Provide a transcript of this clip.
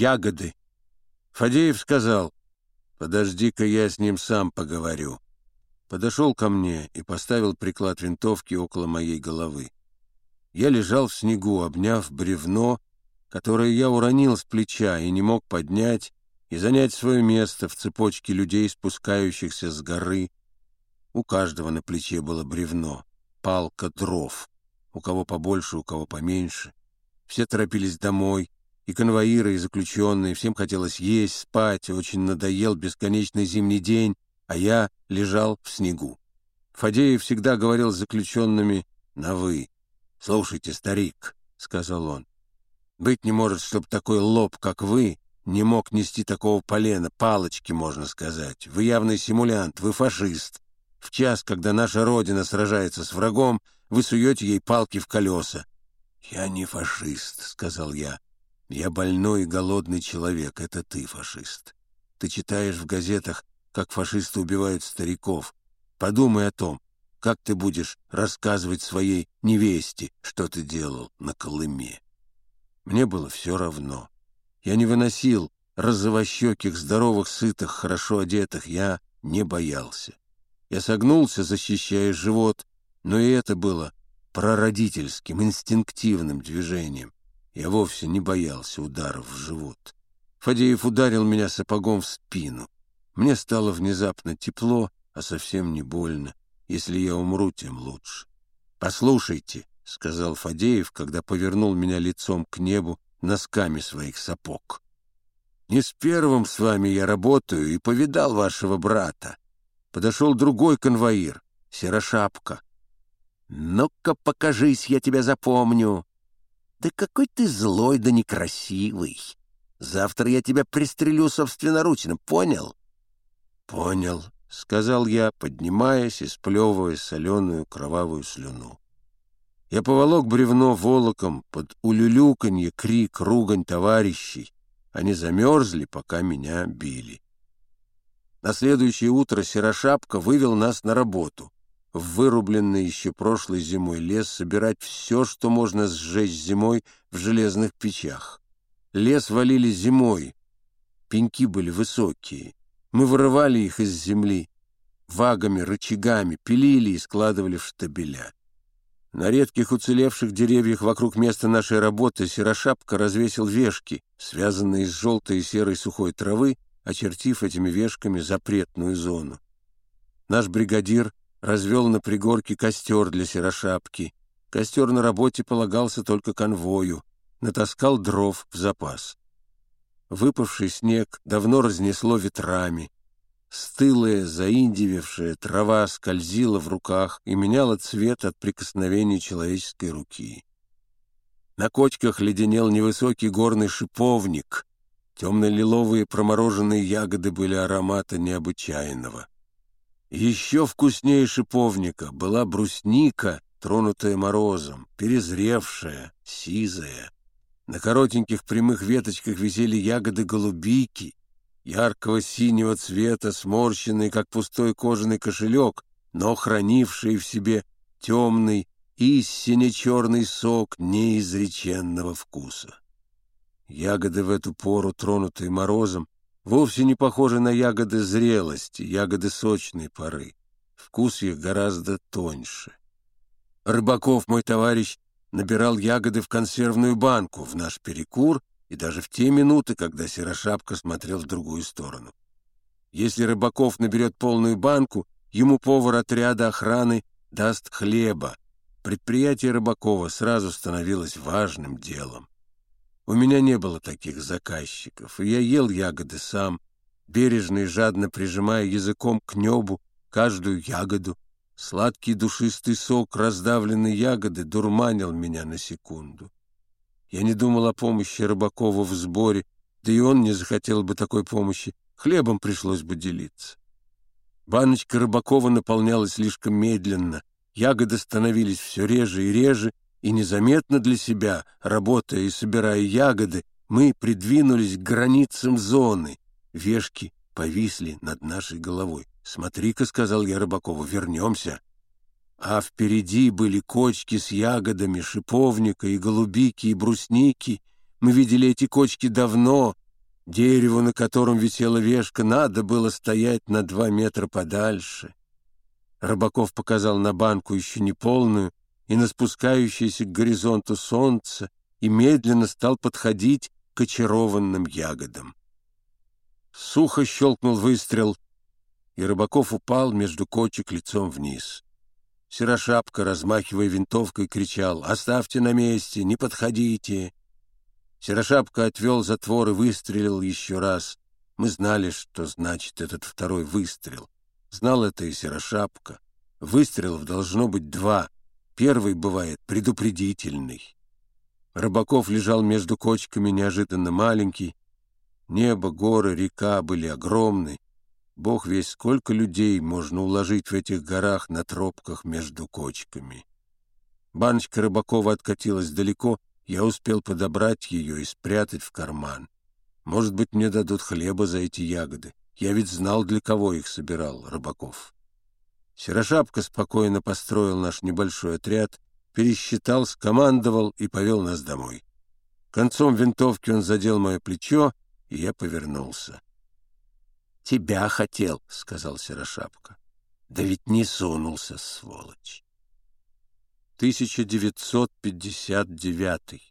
ягоды. Фадеев сказал, «Подожди-ка, я с ним сам поговорю». Подошел ко мне и поставил приклад винтовки около моей головы. Я лежал в снегу, обняв бревно, которое я уронил с плеча и не мог поднять и занять свое место в цепочке людей, спускающихся с горы. У каждого на плече было бревно, палка дров, у кого побольше, у кого поменьше. Все торопились домой, и конвоиры, и заключенные, всем хотелось есть, спать, очень надоел бесконечный зимний день, а я лежал в снегу. Фадеев всегда говорил с заключенными на «вы». «Слушайте, старик», — сказал он, — «быть не может, чтоб такой лоб, как вы, не мог нести такого полена, палочки, можно сказать. Вы явный симулянт, вы фашист. В час, когда наша Родина сражается с врагом, вы суете ей палки в колеса. «Я не фашист», — сказал я. «Я больной и голодный человек, это ты фашист. Ты читаешь в газетах, как фашисты убивают стариков. Подумай о том, как ты будешь рассказывать своей невесте, что ты делал на Колыме. Мне было все равно. Я не выносил розовощеких, здоровых, сытых, хорошо одетых. Я не боялся. Я согнулся, защищая живот, но и это было прародительским, инстинктивным движением. Я вовсе не боялся ударов в живот. Фадеев ударил меня сапогом в спину. Мне стало внезапно тепло, а совсем не больно. Если я умру, тем лучше. «Послушайте», — сказал Фадеев, когда повернул меня лицом к небу носками своих сапог. «Не с первым с вами я работаю и повидал вашего брата. Подошел другой конвоир, Серошапка. «Ну-ка, покажись, я тебя запомню». «Да какой ты злой да некрасивый! Завтра я тебя пристрелю собственноручно, понял?» «Понял», — сказал я, поднимаясь и сплевывая соленую кровавую слюну. Я поволок бревно волоком под улюлюканье, крик, ругань товарищей. Они замерзли, пока меня били. На следующее утро Серошапка вывел нас на работу в вырубленный еще прошлой зимой лес собирать все, что можно сжечь зимой в железных печах. Лес валили зимой, пеньки были высокие. Мы вырывали их из земли, вагами, рычагами, пилили и складывали в штабеля. На редких уцелевших деревьях вокруг места нашей работы Серошапка развесил вешки, связанные из желтой и серой сухой травы, очертив этими вешками запретную зону. Наш бригадир развел на пригорке костер для серошапки. Костер на работе полагался только конвою, натаскал дров в запас. Выпавший снег давно разнесло ветрами. Стылая, заиндивевшая трава скользила в руках и меняла цвет от прикосновений человеческой руки. На кочках леденел невысокий горный шиповник. Темно-лиловые промороженные ягоды были аромата необычайного. Еще вкуснее шиповника была брусника, тронутая морозом, перезревшая, сизая. На коротеньких прямых веточках висели ягоды голубики, яркого синего цвета, сморщенные, как пустой кожаный кошелек, но хранившие в себе темный и сине-черный сок неизреченного вкуса. Ягоды в эту пору, тронутые морозом, вовсе не похожи на ягоды зрелости, ягоды сочной поры. Вкус их гораздо тоньше. Рыбаков, мой товарищ, набирал ягоды в консервную банку в наш перекур и даже в те минуты, когда Серошапка смотрел в другую сторону. Если Рыбаков наберет полную банку, ему повар отряда охраны даст хлеба. Предприятие Рыбакова сразу становилось важным делом. У меня не было таких заказчиков, и я ел ягоды сам, бережно и жадно прижимая языком к небу каждую ягоду. Сладкий душистый сок раздавленной ягоды дурманил меня на секунду. Я не думал о помощи Рыбакову в сборе, да и он не захотел бы такой помощи, хлебом пришлось бы делиться. Баночка Рыбакова наполнялась слишком медленно, ягоды становились все реже и реже, и незаметно для себя, работая и собирая ягоды, мы придвинулись к границам зоны. Вешки повисли над нашей головой. «Смотри-ка», — сказал я Рыбакову, — «вернемся». А впереди были кочки с ягодами, шиповника и голубики, и брусники. Мы видели эти кочки давно, Дереву, на котором висела вешка, надо было стоять на два метра подальше. Рыбаков показал на банку еще неполную и на спускающееся к горизонту солнце и медленно стал подходить к очарованным ягодам. Сухо щелкнул выстрел, и Рыбаков упал между кочек лицом вниз. Серошапка, размахивая винтовкой, кричал «Оставьте на месте, не подходите!» Серошапка отвел затвор и выстрелил еще раз. Мы знали, что значит этот второй выстрел. Знал это и Серошапка. Выстрелов должно быть два. Первый бывает предупредительный. Рыбаков лежал между кочками неожиданно маленький. Небо, горы, река были огромны. Бог весь сколько людей можно уложить в этих горах на тропках между кочками. Баночка Рыбакова откатилась далеко, я успел подобрать ее и спрятать в карман. Может быть, мне дадут хлеба за эти ягоды. Я ведь знал, для кого их собирал Рыбаков. Серошапка спокойно построил наш небольшой отряд, пересчитал, скомандовал и повел нас домой. Концом винтовки он задел мое плечо, и я повернулся. «Тебя хотел», — сказал Серошапка. «Да ведь не сунулся, сволочь». 1959